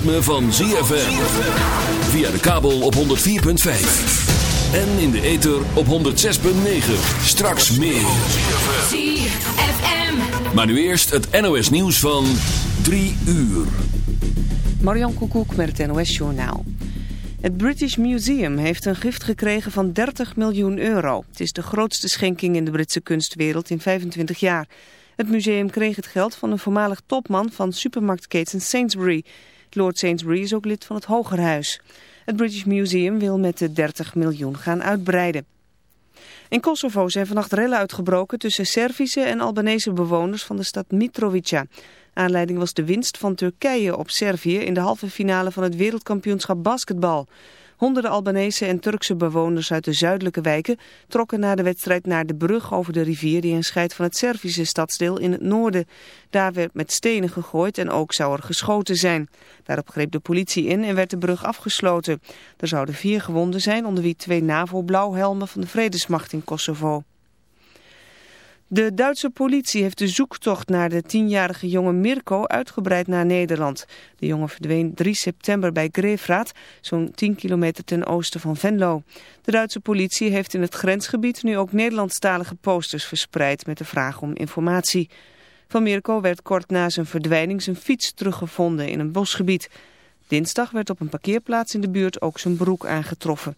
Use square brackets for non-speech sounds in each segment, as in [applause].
Ritme van ZFM. Via de kabel op 104.5. En in de ether op 106.9. Straks meer. ZFM. Maar nu eerst het NOS nieuws van 3 uur. Marian Koekoek met het NOS Journaal. Het British Museum heeft een gift gekregen van 30 miljoen euro. Het is de grootste schenking in de Britse kunstwereld in 25 jaar. Het museum kreeg het geld van een voormalig topman van supermarktketen Sainsbury. Lord Sainsbury is ook lid van het Hogerhuis. Het British Museum wil met de 30 miljoen gaan uitbreiden. In Kosovo zijn vannacht rellen uitgebroken tussen Servische en Albanese bewoners van de stad Mitrovica. Aanleiding was de winst van Turkije op Servië in de halve finale van het wereldkampioenschap basketbal. Honderden Albanese en Turkse bewoners uit de zuidelijke wijken trokken na de wedstrijd naar de brug over de rivier die een scheidt van het Servische stadsdeel in het noorden. Daar werd met stenen gegooid en ook zou er geschoten zijn. Daarop greep de politie in en werd de brug afgesloten. Er zouden vier gewonden zijn, onder wie twee NAVO-blauwhelmen van de vredesmacht in Kosovo. De Duitse politie heeft de zoektocht naar de tienjarige jongen Mirko uitgebreid naar Nederland. De jongen verdween 3 september bij Greefraat, zo'n 10 kilometer ten oosten van Venlo. De Duitse politie heeft in het grensgebied nu ook Nederlandstalige posters verspreid met de vraag om informatie. Van Mirko werd kort na zijn verdwijning zijn fiets teruggevonden in een bosgebied. Dinsdag werd op een parkeerplaats in de buurt ook zijn broek aangetroffen.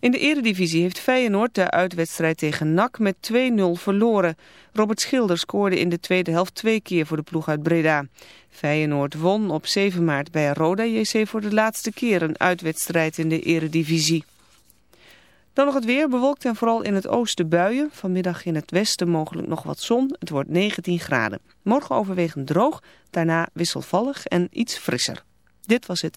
In de eredivisie heeft Feyenoord de uitwedstrijd tegen NAC met 2-0 verloren. Robert Schilder scoorde in de tweede helft twee keer voor de ploeg uit Breda. Feyenoord won op 7 maart bij Roda JC voor de laatste keer een uitwedstrijd in de eredivisie. Dan nog het weer, bewolkt en vooral in het oosten buien. Vanmiddag in het westen mogelijk nog wat zon. Het wordt 19 graden. Morgen overwegend droog, daarna wisselvallig en iets frisser. Dit was het.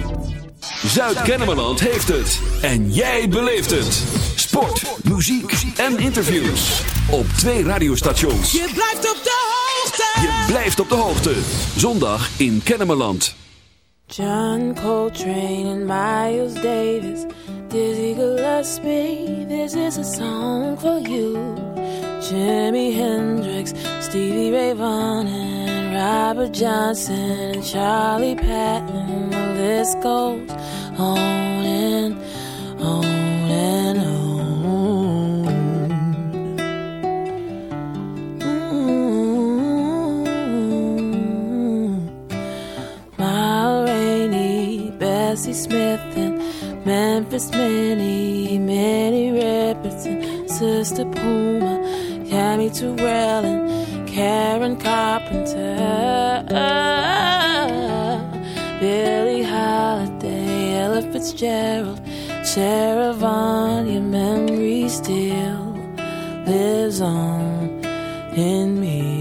Zuid-Kennemerland heeft het. En jij beleeft het. Sport, muziek en interviews. Op twee radiostations. Je blijft op de hoogte. Je blijft op de hoogte. Zondag in Kennemerland. John Coltrane and Miles Davis, Dizzy Gillespie, this is a song for you. Jimi Hendrix, Stevie Ray Vaughan, Robert Johnson, and Charlie Patton, the list goes on and on and on. Mm. Ma Rainey, Bessie Smith, and Memphis Minnie, Minnie Riperton, Sister Puma, Cammy Terrell, and Karen Carpenter, Billie Holiday, Ella Fitzgerald, Sarah Vaughan, your memory still lives on in me.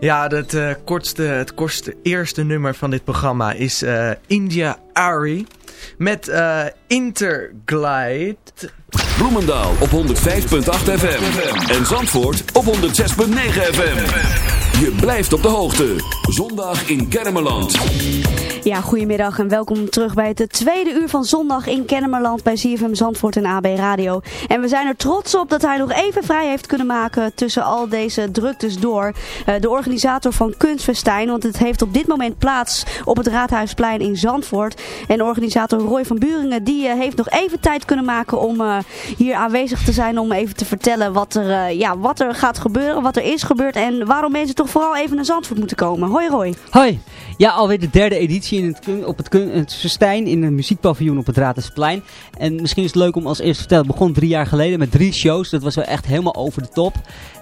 Ja, het, eh, kortste, het kortste eerste nummer van dit programma is eh, India Ari met eh Interglide. Bloemendaal op 105.8 FM. En Zandvoort op 106.9 FM. Je blijft op de hoogte. Zondag in Kermeland. Ja, goedemiddag en welkom terug bij het tweede uur van zondag in Kennemerland bij CFM Zandvoort en AB Radio. En we zijn er trots op dat hij nog even vrij heeft kunnen maken tussen al deze druktes door. Eh, de organisator van Kunstfestijn, want het heeft op dit moment plaats op het Raadhuisplein in Zandvoort. En organisator Roy van Buringen, die eh, heeft nog even tijd kunnen maken om eh, hier aanwezig te zijn. Om even te vertellen wat er, ja, wat er gaat gebeuren, wat er is gebeurd en waarom mensen toch vooral even naar Zandvoort moeten komen. Hoi Roy. Hoi. Ja, alweer de derde editie in het, op het, het Festijn in een muziekpaviljoen op het Raadhuisplein. En misschien is het leuk om als eerste te vertellen, het begon drie jaar geleden met drie shows. Dat was wel echt helemaal over de top.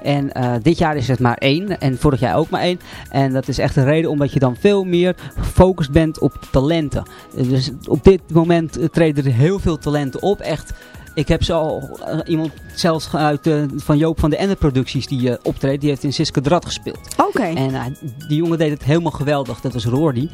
En eh, dit jaar is het maar één. En vorig jaar ook maar één. En dat is echt een reden omdat je dan veel meer gefocust bent op talenten. Dus op dit moment eh, treden er heel veel talenten op. Echt ik heb zo eh, iemand zelfs uit, eh, van Joop van de Ende producties die eh, optreedt. Die heeft in Siske Drat gespeeld. Oké. En eh, die jongen deed het helemaal geweldig. Dat was Roordi.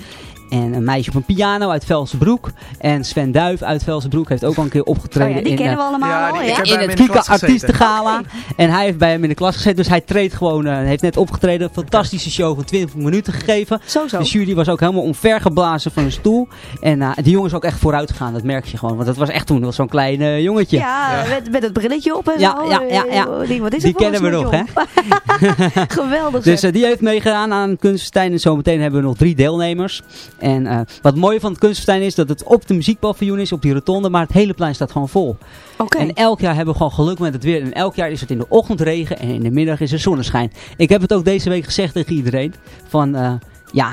En een meisje op een piano uit Velsenbroek. En Sven Duif uit Velsenbroek heeft ook al een keer opgetreden. Oh ja, die in, kennen we allemaal ja, al, ja? in het Kika. Artiestengala. En hij heeft bij hem in de klas gezeten. Dus hij treedt gewoon, eh, heeft net opgetreden. Fantastische show van 20 minuten gegeven. Zo, zo. De jury was ook helemaal omvergeblazen van een stoel. En eh, die jongen is ook echt vooruit gegaan. Dat merk je gewoon. Want dat was echt toen dat was zo'n klein jongetje. Ja, Met, met het brilletje op en Ja, zo. ja, ja, ja. Eh, Die, wat is Die voor kennen we nog, hè? [laughs] Geweldig Dus eh, die heeft meegedaan aan Kunstfestijn. En zometeen hebben we nog drie deelnemers. En eh, wat mooi van het Kunstfestijn is dat het op de muziekpaviljoen is, op die rotonde. Maar het hele plein staat gewoon vol. Oké. En elk jaar hebben we gewoon geluk met het weer. En elk jaar is het in de ochtend regen en in de middag is er zonneschijn. Ik heb het ook deze week gezegd tegen iedereen. Van eh, ja,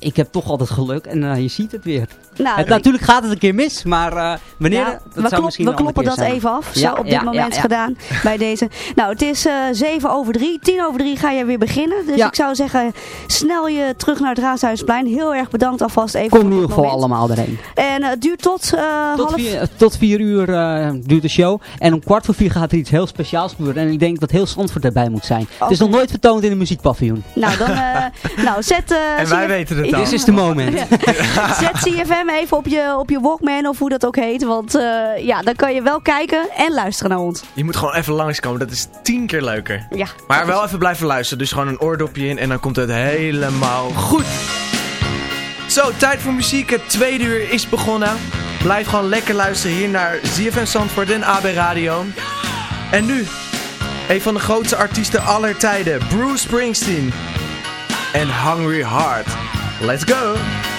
ik heb toch altijd geluk. En eh, je ziet het weer. Nou, Het, natuurlijk gaat het een keer mis. Maar eh, wanneer, Ja, dat we, zou klop- misschien we kloppen dat zijn. even af. Zo Ja, op dit moment ja, ja. gedaan bij deze. Nou, het is eh 7 over 3. 10 over 3 ga je weer beginnen. Dus Ja. ik zou zeggen, snel je terug naar het Raadhuisplein. Heel erg bedankt alvast even Kom voor in ieder geval allemaal erheen. En eh, het duurt tot, eh Tot half... vier, tot vier uur eh, duurt de show. En om kwart voor vier gaat er iets heel speciaals gebeuren. En ik denk dat heel Zandvoort erbij moet zijn. Het is nog nooit vertoond in een muziekpaviljoen. Nou, dan eh, [laughs] nou, zet... eh, En wij weten het Dit is de moment. Zet CFM even op je, op je Walkman of hoe dat ook heet. Want eh, ja, dan kan je wel kijken en luisteren naar ons. Je moet gewoon even langskomen, dat is tien keer leuker. Ja. Maar wel even blijven luisteren, dus gewoon een oordopje in en dan komt het helemaal goed. Zo, tijd voor muziek. Het tweede uur is begonnen. Blijf gewoon lekker luisteren hier naar ZFM Zandvoort en AB Radio. En nu, een van de grootste artiesten aller tijden, Bruce Springsteen. En Hungry Heart. Let's go!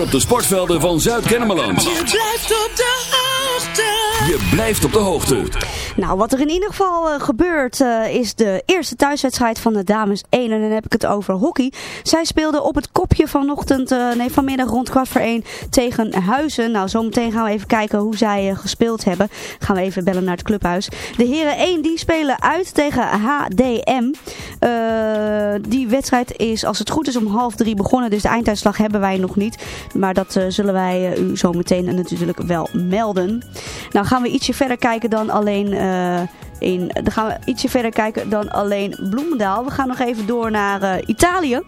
Op de sportvelden van Zuid-Kennemerland? Je blijft op de hoogte. Je blijft op de hoogte. Nou, wat er in ieder geval eh, gebeurt eh, is de eerste thuiswedstrijd van de dames 1. En dan heb ik het over hockey. Zij speelden op het kopje vanochtend, eh, nee vanmiddag rond kwart voor 1 tegen Huizen. Nou, zometeen gaan we even kijken hoe zij gespeeld hebben. Gaan we even bellen naar het clubhuis. De heren 1 die spelen uit tegen HDM. Eh, die wedstrijd is als het goed is om half drie begonnen. Dus de einduitslag hebben wij nog niet. Maar dat eh, zullen wij eh, u zo meteen natuurlijk wel melden. Nou gaan we ietsje verder kijken dan alleen... in, dan gaan we ietsje verder kijken dan alleen Bloemendaal. We gaan nog even door naar Italië.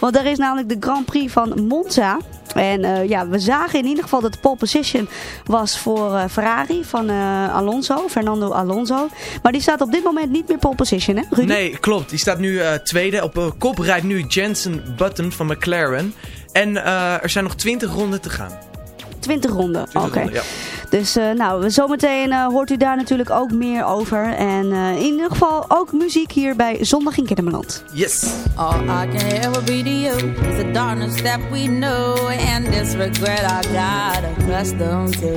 Want daar is namelijk de Grand Prix van Monza. En eh, ja, we zagen in ieder geval dat de pole position was voor eh, Ferrari van eh, Alonso, Fernando Alonso. Maar die staat op dit moment niet meer pole position, hè Rudy? Nee, klopt. Die staat nu tweede. Op kop rijdt nu Jensen Button van McLaren. En er zijn nog 20 ronden te gaan. 20 ronden, 20 oké. ja. Dus eh, nou, zometeen eh, hoort u daar natuurlijk ook meer over. En eh, in ieder geval ook muziek hier bij Zondag in Kennemerland. Yes. All I can ever be to you is the darkness that we know and this regret I got accustomed to.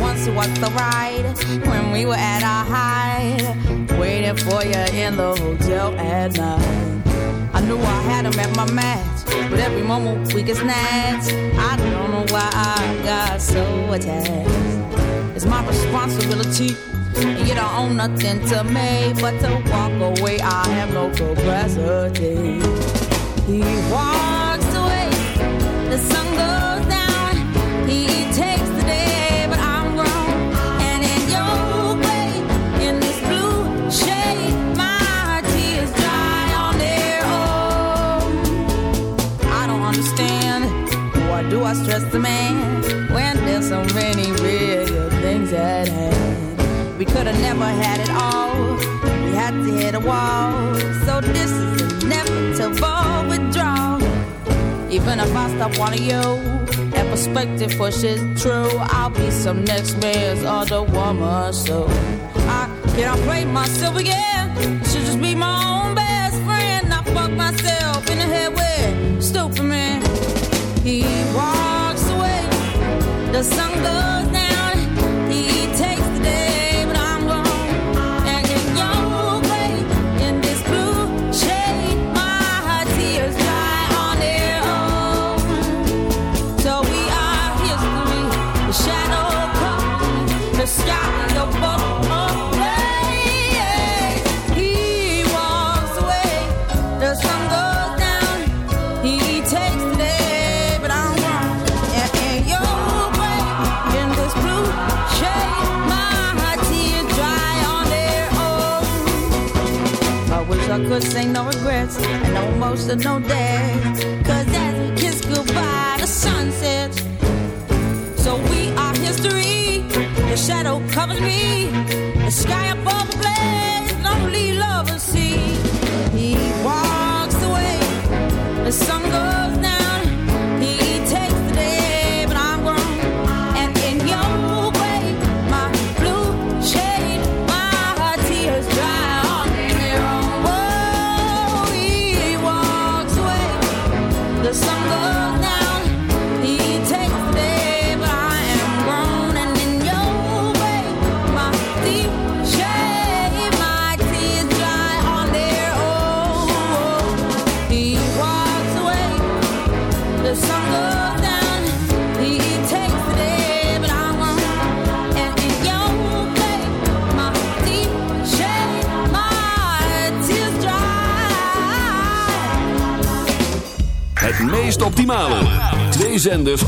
Once was the ride when we were at our height, waiting for you in the hotel at night. I knew I had him at my match, but every moment we get snatched. I don't know why I got so attached. It's my responsibility, and you don't own nothing to me but to walk away. I have no capacity. He walks away, the sun I stress the man when there's so many real things at hand? We could have never had it all. We had to hit a wall. So this is inevitable withdrawal. Even if I stop wanting you, that perspective pushes true. I'll be some next man's other woman. So I cannot play myself again. Should just be my own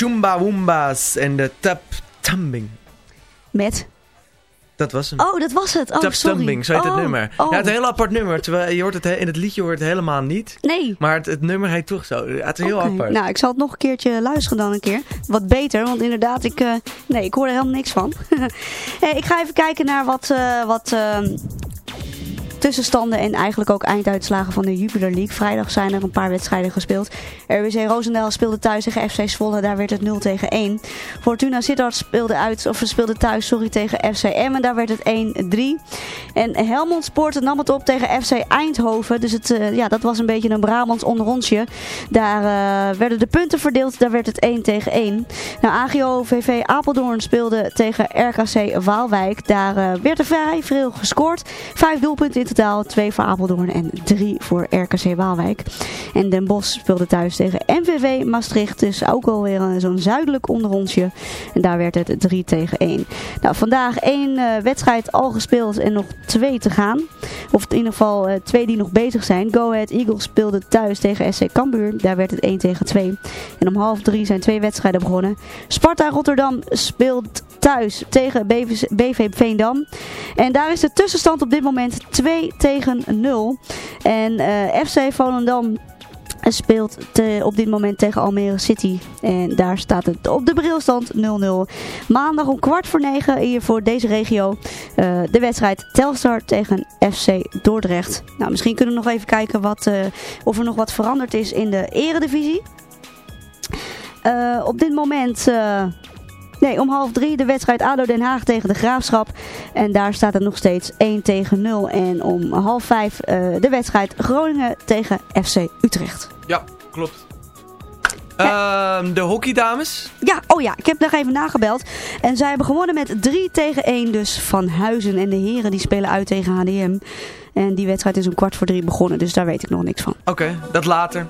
Chumba Woomba's en de Tap Tumbing. Met? Dat was hem. Oh, dat was het. Oh, Tap sorry. Tumbing, zo heet het Oh, nummer. oh. Ja, het is een heel apart nummer. Terwijl je hoort het he- in het liedje hoort het helemaal niet. Nee. Maar het, het nummer heet toch zo. Het is heel apart. Nou, ik zal het nog een keertje luisteren dan een keer. Wat beter, want inderdaad, ik, eh, nee, ik hoor er helemaal niks van. [laughs] Eh, ik ga even kijken naar wat, eh, wat tussenstanden en eigenlijk ook einduitslagen van de Jupiler League. Vrijdag zijn er een paar wedstrijden gespeeld. RWC Roosendaal speelde thuis tegen FC Zwolle, daar werd het 0 tegen 1. Fortuna Sittard speelde, uit, of speelde thuis sorry, tegen FC Emmen, daar werd het 1-3. En Helmond Sport nam het op tegen FC Eindhoven. Dus het, eh, ja, dat was een beetje een Brabants onderrondje. Daar eh, werden de punten verdeeld. Daar werd het 1 tegen 1. Nou, AGO VV Apeldoorn speelde tegen RKC Waalwijk. Daar eh, werd er vrij veel gescoord. Vijf doelpunten in totaal. Twee voor Apeldoorn en drie voor RKC Waalwijk. En Den Bosch speelde thuis tegen MVV Maastricht. Dus ook alweer zo'n zuidelijk onderrondje. En daar werd het 3 tegen 1. Nou, vandaag één eh, wedstrijd al gespeeld en nog twee te gaan. Of in ieder geval eh, twee die nog bezig zijn. Go Ahead Eagles speelde thuis tegen SC Cambuur. Daar werd het 1 tegen 2. En om half drie zijn twee wedstrijden begonnen. Sparta Rotterdam speelt thuis tegen BV, BV Veendam. En daar is de tussenstand op dit moment 2 tegen 0. En eh, FC Volendam speelt te- op dit moment tegen Almere City. En daar staat het op de brilstand 0-0. Maandag om kwart voor negen hier voor deze regio. eh, de wedstrijd Telstar tegen FC Dordrecht. Nou, misschien kunnen we nog even kijken wat, eh, of er nog wat veranderd is in de eredivisie. Op dit moment... Nee, om half drie de wedstrijd ADO Den Haag tegen de Graafschap. En daar staat het nog steeds 1 tegen 0. En om half vijf eh, de wedstrijd Groningen tegen FC Utrecht. Ja, klopt. Ehm, de hockeydames. Ja, oh ja, ik heb nog even nagebeld. En zij hebben gewonnen met 3 tegen 1 dus van Huizen. En de heren die spelen uit tegen HDM. En die wedstrijd is om kwart voor drie begonnen, dus daar weet ik nog niks van. Oké, dat later.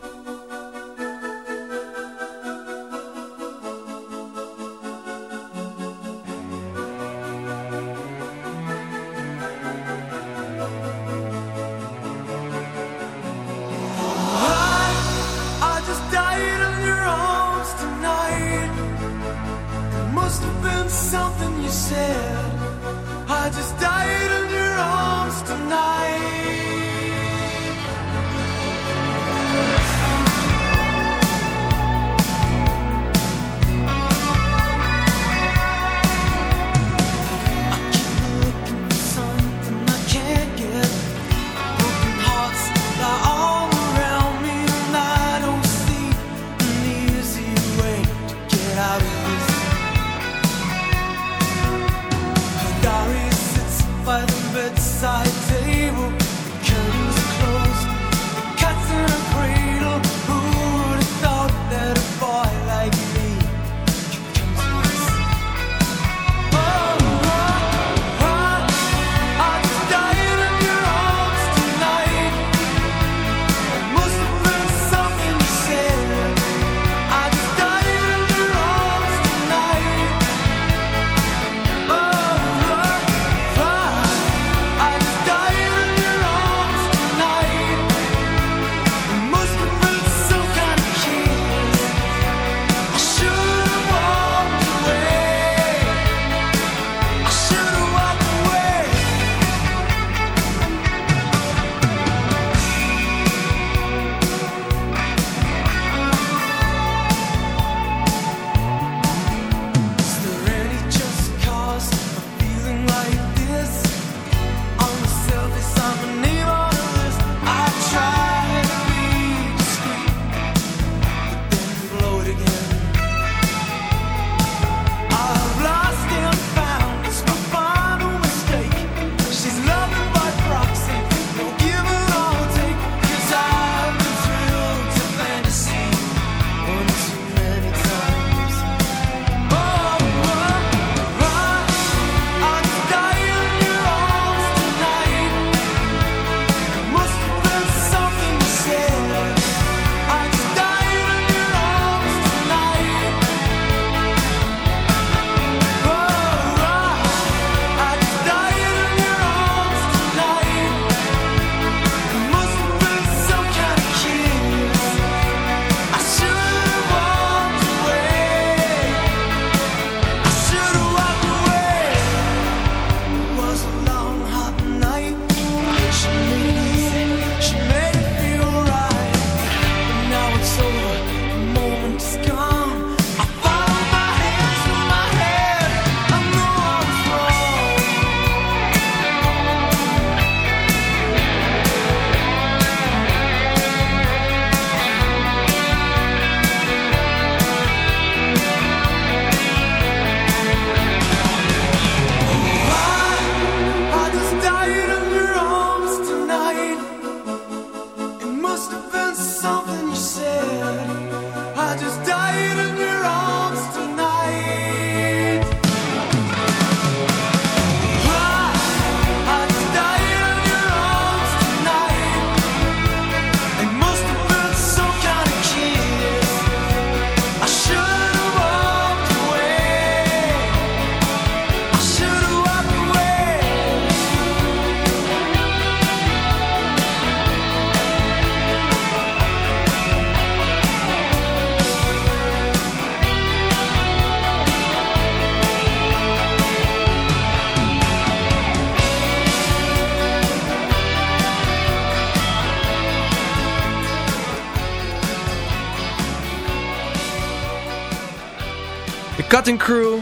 Cutting Crew.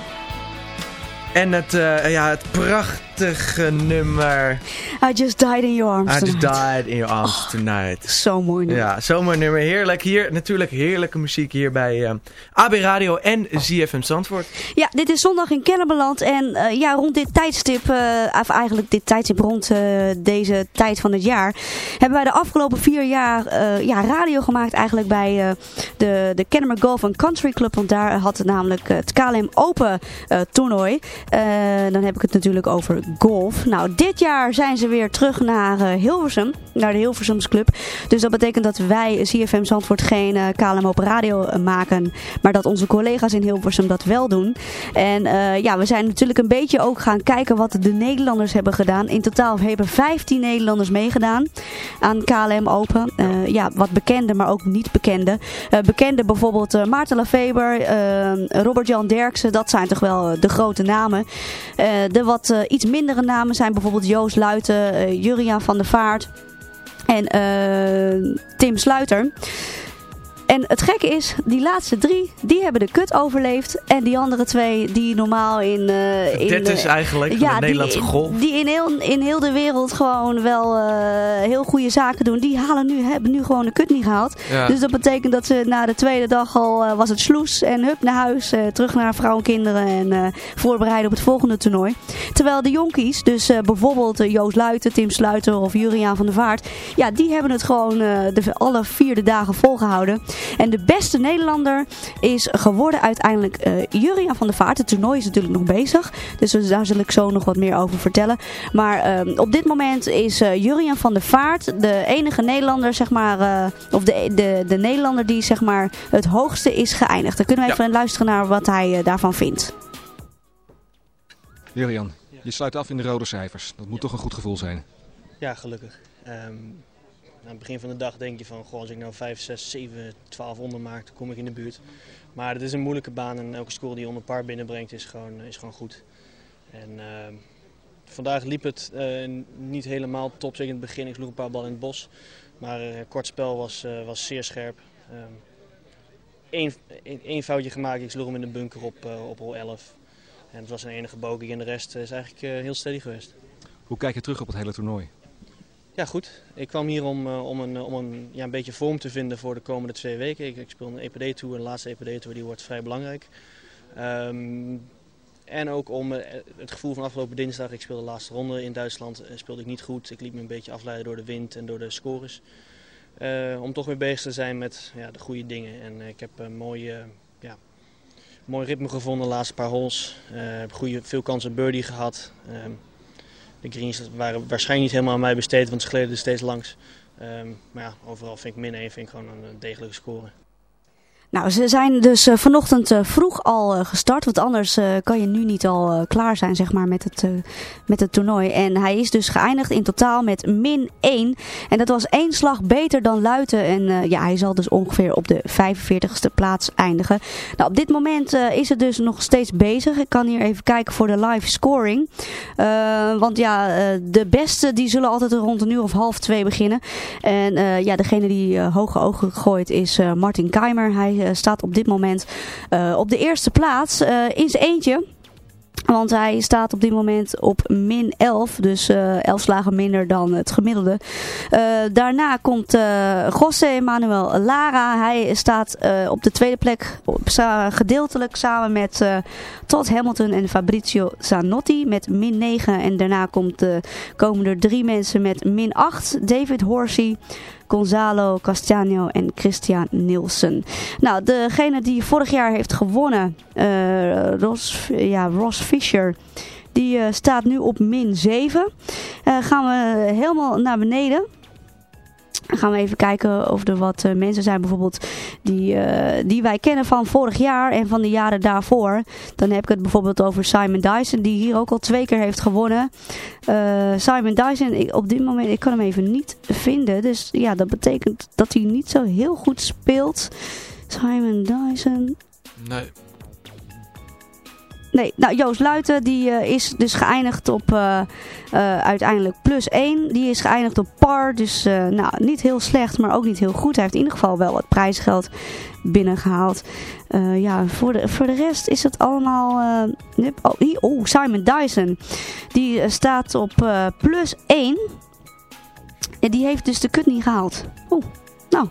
En het, eh, ja, het prachtige nummer. I just died in your arms I just tonight. died in your arms tonight. Zo mooi nummer. Ja, zomaar nummer. Heerlijk. Hier natuurlijk heerlijke muziek hier bij eh, AB Radio en ZFM Zandvoort. Ja, dit is zondag in Kennemerland. En eh, ja, rond dit tijdstip, eh, of eigenlijk dit tijdstip rond eh, deze tijd van het jaar, hebben wij de afgelopen vier jaar ja, radio gemaakt eigenlijk bij de, de Kennemer Golf Country Club. Want daar had het namelijk het KLM Open toernooi. Dan heb ik het natuurlijk over golf. Nou, dit jaar zijn ze weer terug naar eh, Hilversum, naar de Hilversums Club. Dus dat betekent dat wij, CFM Zandvoort, geen eh, KLM Open Radio eh, maken. Maar dat onze collega's in Hilversum dat wel doen. En ja, we zijn natuurlijk een beetje ook gaan kijken wat de Nederlanders hebben gedaan. In totaal hebben 15 Nederlanders meegedaan aan KLM Open. Ja, wat bekende, maar ook niet bekende. Bekende bijvoorbeeld Maarten Lafeber, eh Robert-Jan Derksen. Dat zijn toch wel de grote namen. De wat iets mindere namen zijn bijvoorbeeld Joost Luiten, Juriaan van der Vaart en eh, Tim Sluiter. En het gekke is, die laatste drie, die hebben de kut overleefd. En die andere twee, die normaal in... eh in Dit is eigenlijk van de Nederlandse die, golf. Die in heel, in heel de wereld gewoon wel eh, heel goede zaken doen. Die halen nu, hebben nu gewoon de kut niet gehaald. Ja. Dus dat betekent dat ze na de tweede dag al eh, was het sloes. En hup naar huis, terug naar vrouw en kinderen. En voorbereiden op het volgende toernooi. Terwijl de jonkies, dus bijvoorbeeld Joost Luiten, Tim Sluiter of Juriaan van der Vaart. Ja, die hebben het gewoon de, alle vier de dagen volgehouden. En de beste Nederlander is geworden uiteindelijk eh Juriaan van der Vaart. Het toernooi is natuurlijk nog bezig. Dus daar zal ik zo nog wat meer over vertellen. Maar eh, op dit moment is eh Juriaan van der Vaart de enige Nederlander, zeg maar, eh, of de, de, de Nederlander die zeg maar het hoogste is geëindigd. Dan kunnen we even luisteren naar wat hij daarvan vindt. Jurian, je sluit af in de rode cijfers. Dat moet toch een goed gevoel zijn. Ja, gelukkig. Ehm, aan het begin van de dag denk je van, als ik nou 5, 6, 7, 12 onder maak, dan kom ik in de buurt. Maar het is een moeilijke baan en elke score die je onder par binnenbrengt is gewoon, is gewoon goed. En ehm, vandaag liep het eh, niet helemaal top, zeker in het begin. Ik sloeg een paar ballen in het bos. Maar eh, kort spel was, eh, was zeer scherp. Eén foutje gemaakt, ik sloeg hem in de bunker op, eh, op hol 11. En het was een enige bogey en de rest is eigenlijk eh, heel steady geweest. Hoe kijk je terug op het hele toernooi? Ja, goed. Ik kwam hier om, eh, om, een, om een, ja, een beetje vorm te vinden voor de komende twee weken. Ik, ik speel een EPD-tour en de laatste EPD-tour die wordt vrij belangrijk. Ehm, en ook om eh, het gevoel van afgelopen dinsdag, ik speelde de laatste ronde in Duitsland, eh, speelde ik niet goed. Ik liet me een beetje afleiden door de wind en door de scores. Eh, om toch weer bezig te zijn met ja, de goede dingen. En eh, ik heb een mooi, eh, ja, mooi ritme gevonden de laatste paar holes. Eh, heb goede, veel kansen birdie gehad. Ehm, de greens waren waarschijnlijk niet helemaal aan mij besteed, want ze gleden er steeds langs. Ehm, maar ja, overal vind ik min 1 vind ik gewoon een degelijke score. Nou, ze zijn dus eh, vanochtend eh, vroeg al eh, gestart. Want anders kan je nu niet al klaar zijn zeg maar, met, het, met het toernooi. En hij is dus geëindigd in totaal met min 1. En dat was één slag beter dan Luiten. En ja, hij zal dus ongeveer op de 45ste plaats eindigen. Nou, op dit moment is het dus nog steeds bezig. Ik kan hier even kijken voor de live scoring. Want ja, de beste die zullen altijd rond een uur of half twee beginnen. En ja, degene die hoge ogen gooit is Martin Keimer. Hij eh, staat op dit moment eh, op de eerste plaats eh, in zijn eentje. Want hij staat op dit moment op min 11. Dus eh 11 slagen minder dan het gemiddelde. Daarna komt eh José Manuel Lara. Hij staat op de tweede plek gedeeltelijk samen met Todd Hamilton en Fabrizio Zanotti met min 9. En daarna komt, komen er drie mensen met min 8. David Horsey. Gonzalo Castano en Christian Nielsen. Nou, degene die vorig jaar heeft gewonnen, eh, Ross, ja, Ross Fisher, die eh, staat nu op min 7. Eh, gaan we helemaal naar beneden. Dan gaan we even kijken of er wat eh, mensen zijn bijvoorbeeld die, eh, die wij kennen van vorig jaar en van de jaren daarvoor. Dan heb ik het bijvoorbeeld over Simon Dyson die hier ook al twee keer heeft gewonnen. Eh, Simon Dyson, ik, op dit moment, ik kan hem even niet vinden. Dus ja, dat betekent dat hij niet zo heel goed speelt. Simon Dyson. Nee. Nee, nou Joost Luiten die eh, is dus geëindigd op eh, eh, uiteindelijk plus 1. Die is geëindigd op par, dus nou, niet heel slecht, maar ook niet heel goed. Hij heeft in ieder geval wel wat prijsgeld binnengehaald. Eh, ja, voor de, voor de rest is het allemaal... oh, oh, Simon Dyson. Die staat op plus 1. En die heeft dus de kut niet gehaald. Oeh, nou,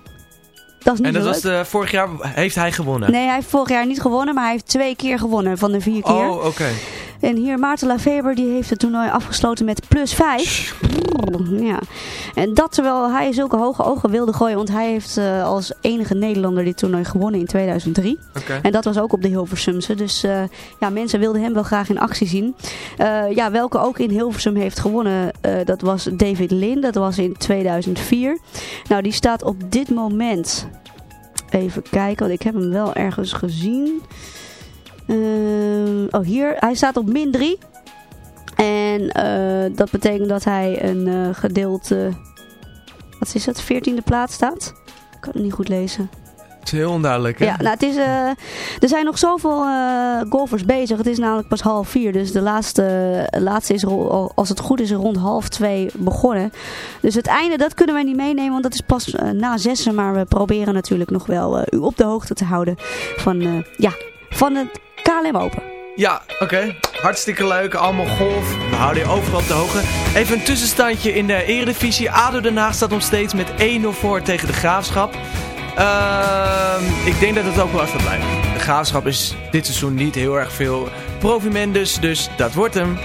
dat is niet En dat was de, vorig jaar heeft hij gewonnen. Nee, hij heeft vorig jaar niet gewonnen, maar hij heeft twee keer gewonnen van de vier keer. Oh, oké. En hier Maarten Lafeber, die heeft het toernooi afgesloten met plus 5. Ja. En dat terwijl hij zulke hoge ogen wilde gooien, want hij heeft eh, als enige Nederlander dit toernooi gewonnen in 2003. Oké. En dat was ook op de Hilversumse. Dus eh, ja, mensen wilden hem wel graag in actie zien. Eh, ja, welke ook in Hilversum heeft gewonnen, eh, dat was David Lin. Dat was in 2004. Nou, die staat op dit moment... Even kijken, want ik heb hem wel ergens gezien. Ehm, oh, hier. Hij staat op min 3. En eh, dat betekent dat hij een eh, gedeelte... Wat is het? 14e plaats staat? Ik kan het niet goed lezen. Het is heel onduidelijk, hè? Ja, nou, het is, eh, er zijn nog zoveel eh, golfers bezig. Het is namelijk pas half vier. Dus de laatste, laatste is, als het goed is, rond half twee begonnen. Dus het einde, dat kunnen wij niet meenemen. Want dat is pas na zessen. Maar we proberen natuurlijk nog wel u op de hoogte te houden van, ja, van het KLM Open. Ja, oké. Hartstikke leuk. Allemaal golf. We houden je overal op de hoogte. Even een tussenstandje in de Eredivisie. ADO Den Haag staat nog steeds met 1-0 voor tegen de Graafschap. Ehm, ik denk dat het ook wel even blijft. De Graafschap is dit seizoen niet heel erg veel profimendes, dus dat wordt hem.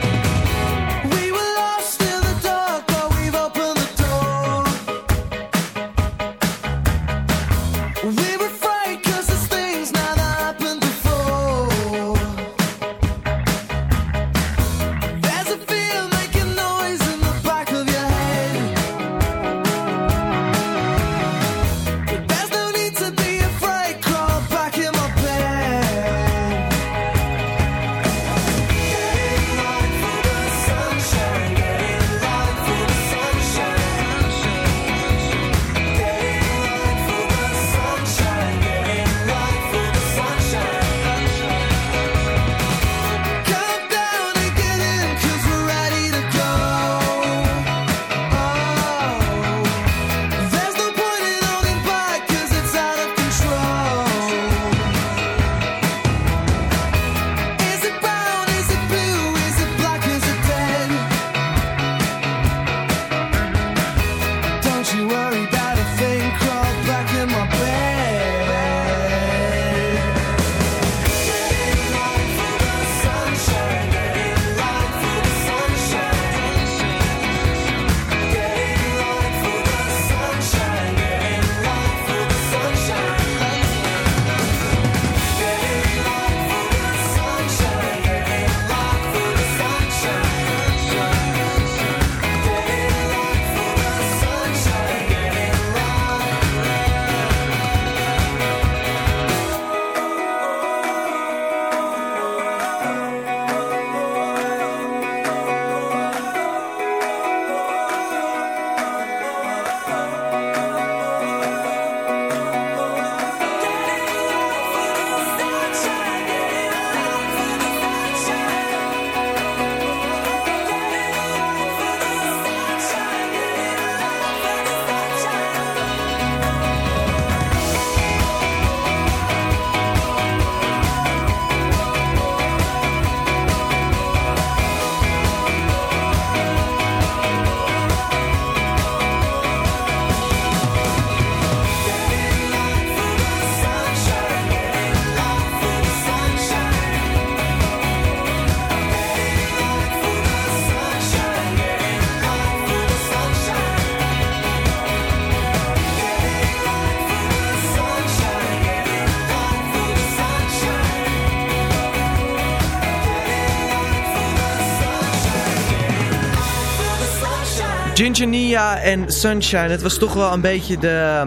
Gingernia en Sunshine. Het was toch wel een beetje de,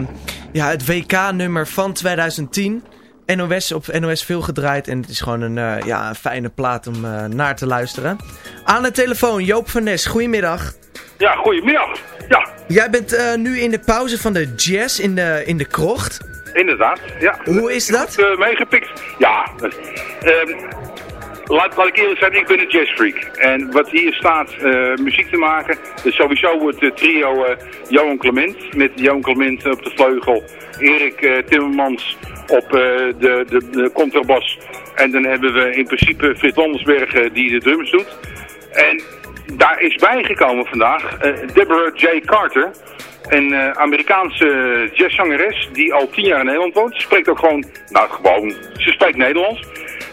ja, het WK-nummer van 2010. NOS op NOS veel gedraaid. En het is gewoon een, eh, ja, een fijne plaat om eh, naar te luisteren. Aan de telefoon, Joop van Nes. Goedemiddag. Ja, goedemiddag. Ja, Jij bent eh, nu in de pauze van de jazz in de, in de krocht. inderdaad. Ja. Hoe is dat? Goed, meegepikt. Ja, laat, laat ik eerlijk zijn, ik ben een jazzfreak. En wat hier staat, eh, muziek te maken, is sowieso het eh, trio eh, Johan Clement. Met Johan Clement op de vleugel, Erik Timmermans op de, de, de contrabas. En dan hebben we in principe Frits Landersberg die de drums doet. En daar is bijgekomen vandaag Deborah J. Carter. Een Amerikaanse jazzzangeres die al tien jaar in Nederland woont. Ze spreekt ook gewoon, nou gewoon, ze spreekt Nederlands.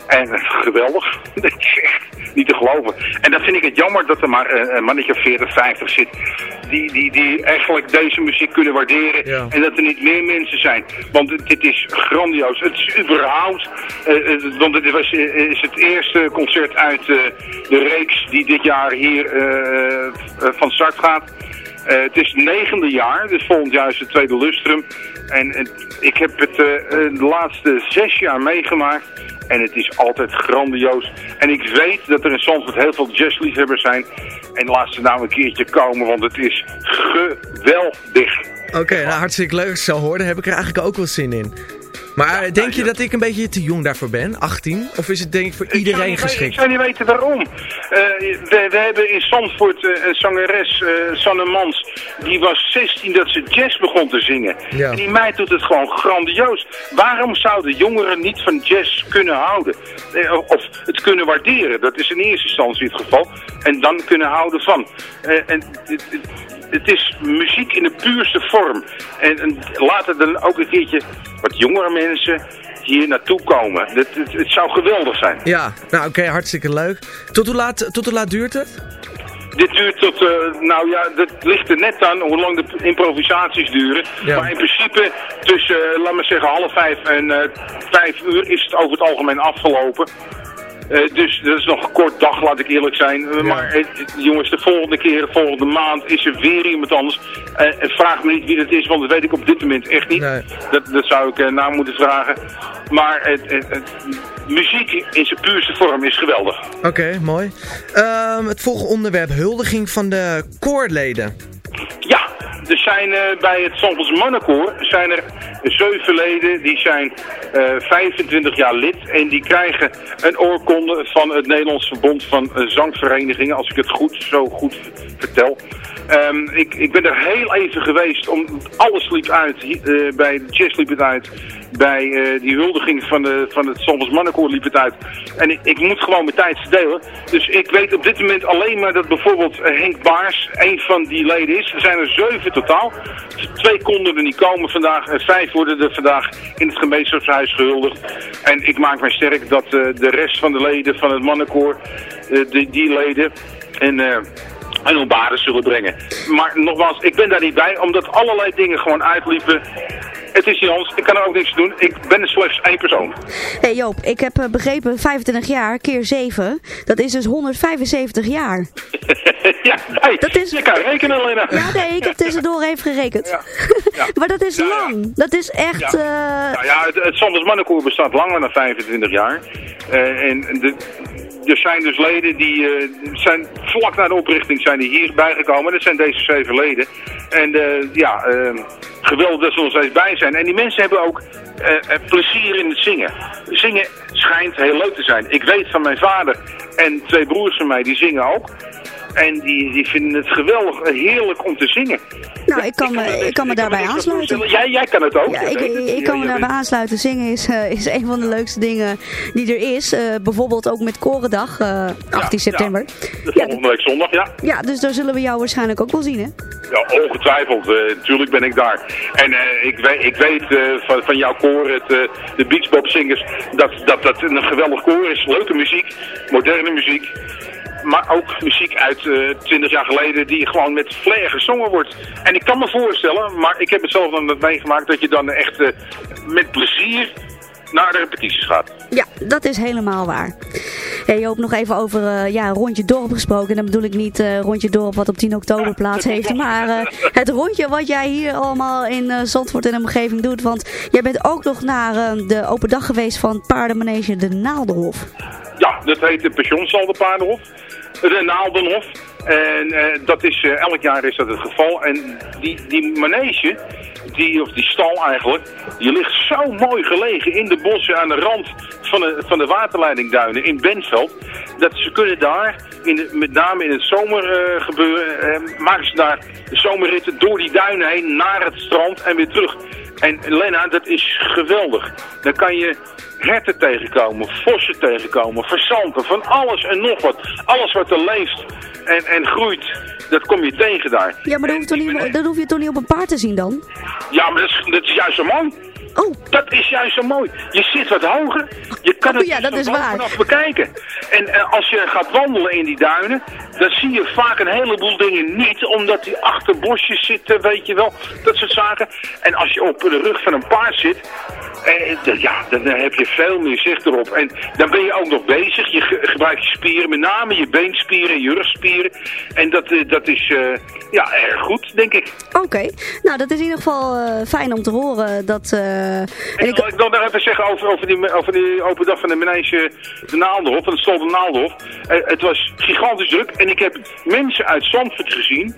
En geweldig. [laughs] Dat is echt niet te geloven. En dan vind ik het jammer dat er maar eh, een mannetje of 40, 50 zit. Die, die, die eigenlijk deze muziek kunnen waarderen. Ja. En dat er niet meer mensen zijn. Want dit is grandioos. Het is überhaupt. eh, eh, want was, eh, is het eerste concert uit de reeks die dit jaar hier van start gaat. Het is het negende jaar, dus volgend jaar is het tweede lustrum. En ik heb het de laatste zes jaar meegemaakt. En het is altijd grandioos. En ik weet dat er in Zandvoort heel veel jazzliefhebbers zijn. En laat ze nou een keertje komen, want het is geweldig. Oké, nou hartstikke leuk. Zo hoor, daar heb ik er eigenlijk ook wel zin in. Maar denk je dat ik een beetje te jong daarvoor ben? 18? Of is het denk ik voor Ik iedereen weten- geschikt? Ik zou niet weten waarom. Eh, we, we hebben in Zandvoort eh, een zangeres, eh Sanne Mans, die was 16 dat ze jazz begon te zingen. Ja. En die meid doet het gewoon grandioos. Waarom zouden jongeren niet van jazz kunnen houden? Of het kunnen waarderen, dat is in eerste instantie het geval. En dan kunnen houden van. En het, is muziek in de puurste vorm. En, en laten dan ook een keertje wat jongere mensen hier naartoe komen. Het, het, het zou geweldig zijn. Ja, nou oké, hartstikke leuk. Tot hoe, laat, tot hoe laat duurt het? Dit duurt tot, eh, nou ja, dat ligt er net aan hoe lang de improvisaties duren. Ja. Maar in principe tussen, eh, laat maar zeggen, half vijf en eh, vijf uur is het over het algemeen afgelopen. Eh, dus dat is nog een kort dag, laat ik eerlijk zijn. Eh, Maar eh, jongens, de volgende keer, de volgende maand is er weer iemand anders. Vraag me niet wie dat is, want dat weet ik op dit moment echt niet. Dat, dat zou ik na moeten vragen. Maar muziek in zijn puurste vorm is geweldig. Oké, mooi. Ehm, het volgende onderwerp, huldiging van de koorleden. Ja, er zijn eh, bij het Zandvoorts Mannenkoor zijn er zeven leden, die zijn eh 25 jaar lid en die krijgen een oorkonde van het Nederlands Verbond van eh, Zangverenigingen, als ik het goed, zo goed vertel. Ehm, ik, ik ben er heel even geweest, om, alles liep uit, eh, bij de jazz liep het uit, bij eh, die huldiging van, de, van het Zandvoorts Mannenkoor liep het uit. En ik, ik moet gewoon mijn tijd verdelen. Dus ik weet op dit moment alleen maar dat bijvoorbeeld Henk Baars een van die leden is. Er zijn er zeven totaal. Twee konden er niet komen vandaag. En vijf worden er vandaag in het gemeenschapshuis gehuldigd. En ik maak mij sterk dat eh, de rest van de leden van het mannenkoor, eh, die, leden... En, en hun zullen brengen. Maar nogmaals, ik ben daar niet bij, omdat allerlei dingen gewoon uitliepen. Het is niet anders, ik kan er ook niks aan doen. Ik ben slechts één persoon. hey Joop, ik heb eh, begrepen 25 jaar keer 7. Dat is dus 175 jaar. [laughs] ja, hey, je kan rekenen, Lena. Ja, nee, ik heb tussendoor even gerekend. [laughs] maar dat is lang. Dat is echt... eh, Nou ja, het, het Sanders Mannenkoor bestaat langer dan 25 jaar. Eh, en de, er zijn dus leden die eh, zijn vlak na de oprichting zijn die hier bijgekomen. Dat zijn deze zeven leden. En eh, ja, eh, geweldig dat ze er bij zijn. En die mensen hebben ook plezier in het zingen. Zingen schijnt heel leuk te zijn. Ik weet van mijn vader en twee broers van mij, die zingen ook. En die, die vinden het geweldig, heerlijk om te zingen. nou, ik kan, me, ik kan me daarbij aansluiten. Jij, jij kan het ook. Ja, ik, ik. kan me Ja, daarbij aansluiten. Zingen is, eh, is een van de leukste dingen die er is. Eh, bijvoorbeeld ook met Korendag, eh 18 september. De volgende week zondag, ja. Ja, dus daar zullen we jou waarschijnlijk ook wel zien, hè? Ja, ongetwijfeld. eh tuurlijk ben ik daar. En ik weet, ik weet van, van jouw koor, het, de Beachbop Singers, dat, dat dat een geweldig koor is. Leuke muziek, moderne muziek. Maar ook muziek uit eh 20 jaar geleden die gewoon met flair gezongen wordt. En ik kan me voorstellen, maar ik heb het zelf dan meegemaakt, dat je dan echt eh, met plezier naar de repetities gaat. Ja, dat is helemaal waar. Hey, Joop, nog even over eh, ja, Rondje Dorp gesproken. En dan bedoel ik niet eh, Rondje Dorp wat op 10 oktober [laughs] plaats heeft. Maar het rondje wat jij hier allemaal in Zandvoort en de omgeving doet. Want jij bent ook nog naar de open dag geweest van paardenmanege De Naaldenhof. Ja, dat heet de Pensionstal de Paardenhof. De Naaldenhof. En eh, dat is, eh, elk jaar is dat het geval. En die, die manege, die, of die stal eigenlijk, die ligt zo mooi gelegen in de bossen aan de rand van de, van de waterleidingduinen in Bentveld. Dat ze kunnen daar, in met name in het zomergebeuren, eh, maken ze daar de zomerritten door die duinen heen naar het strand en weer terug. En Lena, dat is geweldig. Dan kan je herten tegenkomen, vossen tegenkomen, verzanten, van alles en nog wat. Alles wat er leeft en, en groeit, dat kom je tegen daar. Ja, maar dan hoef, je toch niet, dan hoef je toch niet op een paard te zien dan? Ja, maar dat is, dat is juist zo mooi. Oh. Dat is juist zo mooi. Je zit wat hoger. Je kan het Oh ja, dat van is waar. bovenaf bekijken. En eh, als je gaat wandelen in die duinen, dan zie je vaak een heleboel dingen niet, omdat die achter bosjes zitten, weet je wel, dat soort zaken. En als je op de rug van een paard zit, d- ja, dan heb je veel meer zicht erop. En dan ben je ook nog bezig. Je ge- gebruikt je spieren, met name je beenspieren en je rugspieren. En dat, eh, dat is ja, erg goed, denk ik. Oké, nou dat is in ieder geval fijn om te horen dat... eh, en En ik, ik wil nog even zeggen over, over, die, over die open dag van de Menege de Naaldenhof, van het Stal de. Eh, het was gigantisch druk en ik heb mensen uit Zandvoort gezien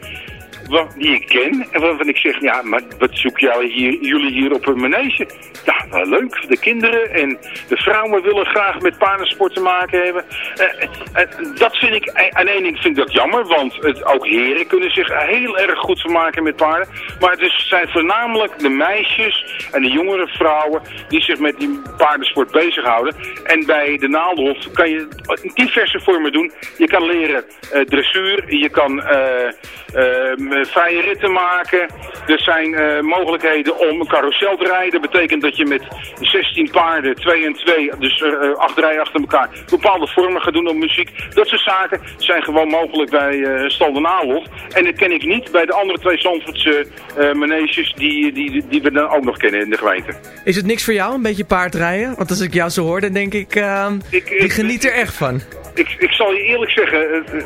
wa- die ik ken. En waarvan ik zeg, ja, maar wat zoek jij hier, jullie hier op een manege? Ja, nou, leuk. De kinderen en de vrouwen willen graag met paardensport te maken hebben. Eh, eh, dat vind ik, eh, aan één ding vind ik dat jammer, want ook heren kunnen zich heel erg goed vermaken met paarden. Maar het is, zijn voornamelijk de meisjes en de jongere vrouwen die zich met die paardensport bezighouden. En bij de Naaldenhof kan je diverse vormen doen. Je kan leren dressuur, je kan eh, eh, vrije ritten maken. Er zijn eh, mogelijkheden om een carousel te rijden. Dat betekent dat je met 16 paarden, 2 en 2, dus eh, acht rijen achter elkaar, bepaalde vormen gaat doen op muziek. Dat soort zaken zijn gewoon mogelijk bij eh Stal de Naalhof. En dat ken ik niet bij de andere twee Zandvoortse eh maneges die, die, die we dan ook nog kennen in de gemeente. Is het niks voor jou, een beetje paardrijden? Want als ik jou zo hoor, dan denk ik, ehm ik geniet er echt van. Ik, ik zal je eerlijk zeggen, eh, eh,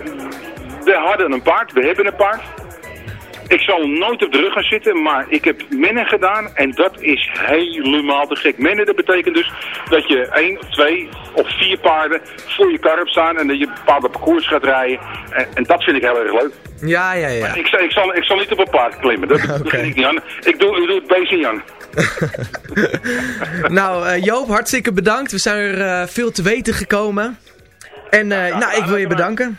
we hadden een paard, we hebben een paard. Ik zal nooit op de rug gaan zitten, maar ik heb mennen gedaan en dat is helemaal te gek. Mennen, dat betekent dus dat je één, twee of vier paarden voor je kar hebt staan en dat je bepaalde parcours gaat rijden. En, en dat vind ik heel erg leuk. Ja, ja, ja. Ik, zal- ik, zal, ik zal niet op een paard klimmen, dat, [laughs] vind ik niet aan. Ik doe, ik doe het beestje Jan. [laughs] nou, eh, Joop, hartstikke bedankt. We zijn er eh, veel te weten gekomen. En eh, nou, ik wil je bedanken.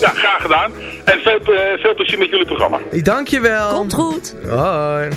Ja, graag gedaan. En veel, eh, veel plezier met jullie programma. Dankjewel. Komt goed. Hoi.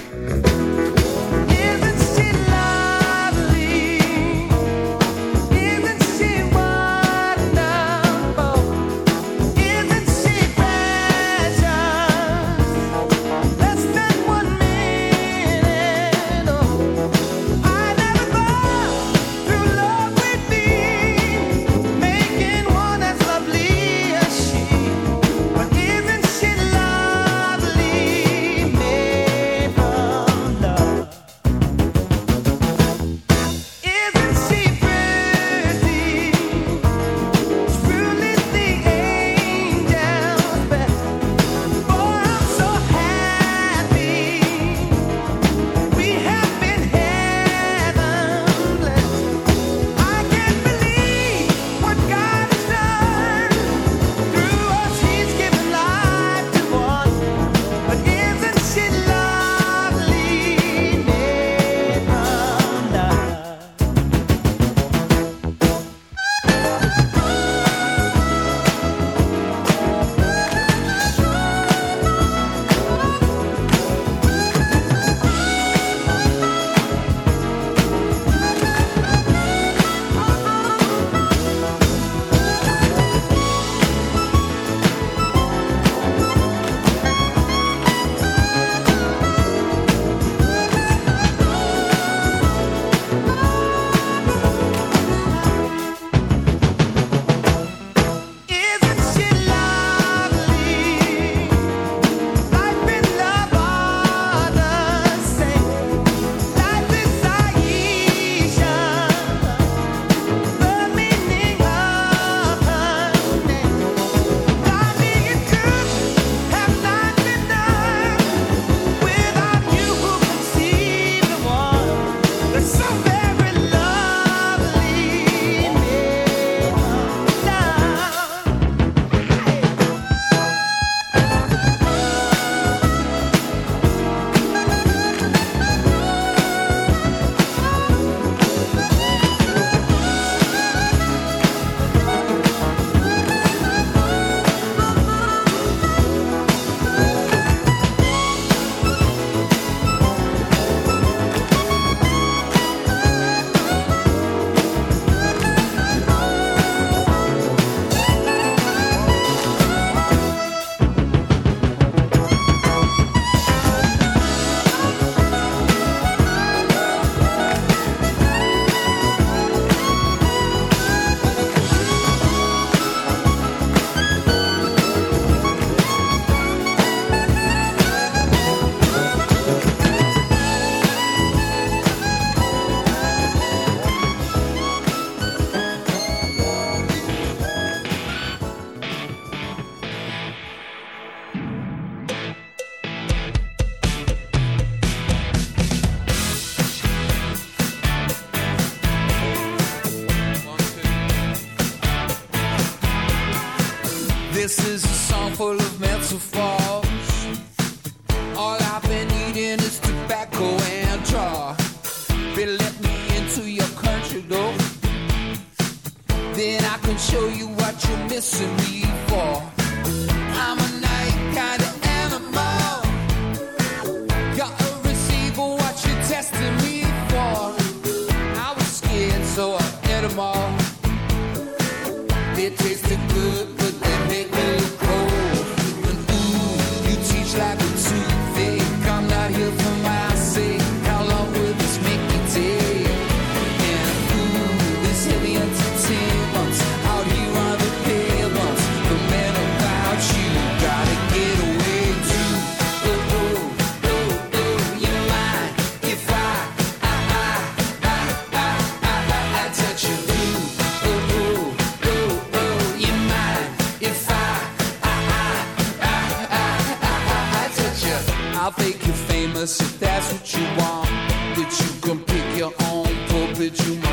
If that's what you want. That you can pick your own pulpit, you must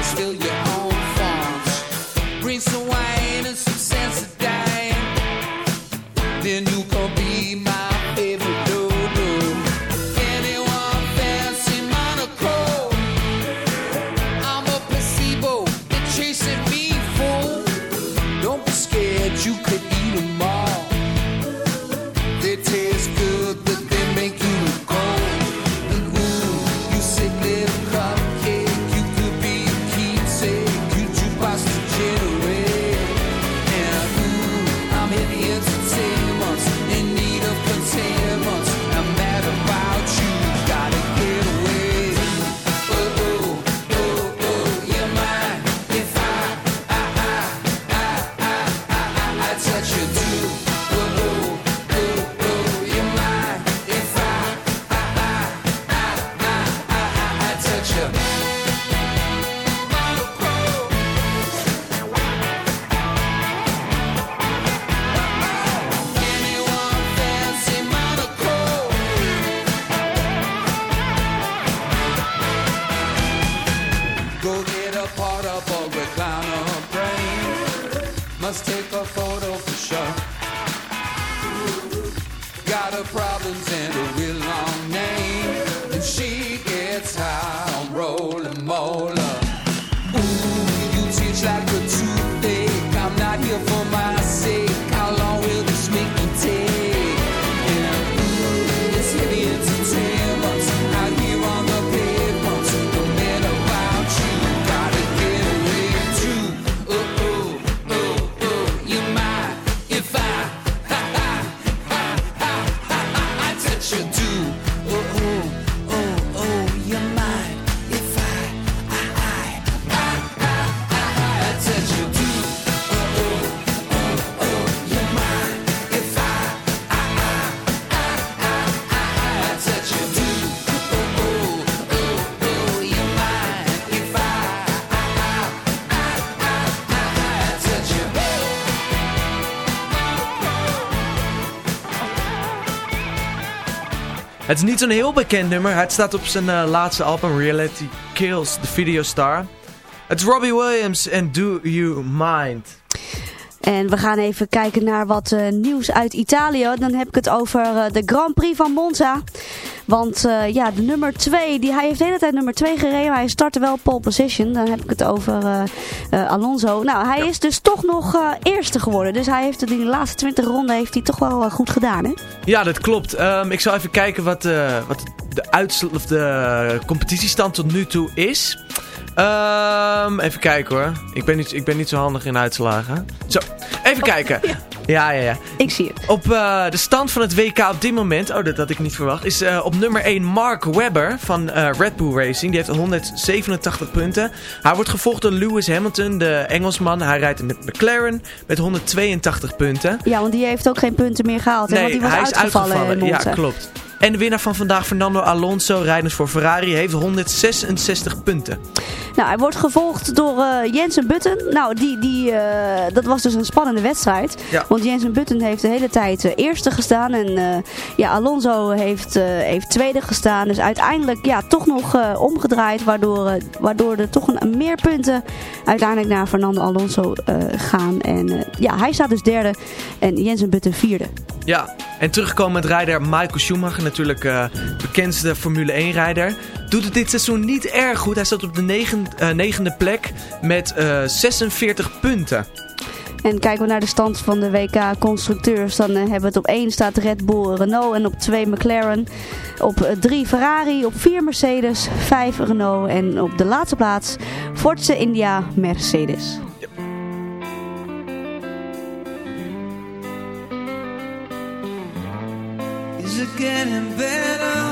Het is niet zo'n heel bekend nummer. Het staat op zijn eh, laatste album Reality Kills the Video Star. Het is Robbie Williams en Do You Mind. En we gaan even kijken naar wat eh, nieuws uit Italië. Dan heb ik het over eh, de Grand Prix van Monza. Want eh, ja, de nummer 2, die, hij heeft de hele tijd nummer 2 gereden. Maar hij startte wel pole position. Dan heb ik het over eh, eh, Alonso. Nou, hij is dus toch nog eerste geworden. Dus hij heeft het in de laatste 20 ronden heeft hij toch wel goed gedaan, hè? Ja, dat klopt. Ehm, ik zal even kijken wat, wat de, uitsl- of de competitiestand tot nu toe is. Ehm, even kijken hoor. Ik ben, niet, ik ben niet zo handig in uitslagen. Zo, even kijken. [laughs] Ja, ja, ja. Ik zie het. Op eh, de stand van het WK op dit moment, oh dat had ik niet verwacht, is eh, op nummer 1 Mark Webber van eh, Red Bull Racing. Die heeft 187 punten. Hij wordt gevolgd door Lewis Hamilton, de Engelsman. Hij rijdt met McLaren met 182 punten. Ja, want die heeft ook geen punten meer gehaald. hè? want die was hij is uitgevallen, uitgevallen. Ja, klopt. En de winnaar van vandaag, Fernando Alonso, rijders voor Ferrari, heeft 166 punten. Nou, hij wordt gevolgd door eh, Jensen Button. Nou, die, die, eh, dat was dus een spannende wedstrijd. Ja. Want Jensen Button heeft de hele tijd eh, eerste gestaan. En ja, Alonso heeft, heeft tweede gestaan. Dus uiteindelijk ja, toch nog omgedraaid. Waardoor, waardoor er toch een, meer punten uiteindelijk naar Fernando Alonso gaan. En ja, hij staat dus derde. En Jensen Button vierde. Ja, en terugkomen met rijder Michael Schumacher, natuurlijk eh bekendste Formule 1 rijder. Doet het dit seizoen niet erg goed. Hij staat op de eh, negende plek met eh, 46 punten. En kijken we naar de stand van de WK constructeurs, dan hebben we het op 1 staat Red Bull Renault en op 2 McLaren. Op 3 Ferrari, op 4 Mercedes, 5 Renault en op de laatste plaats Forza India Mercedes. Getting better?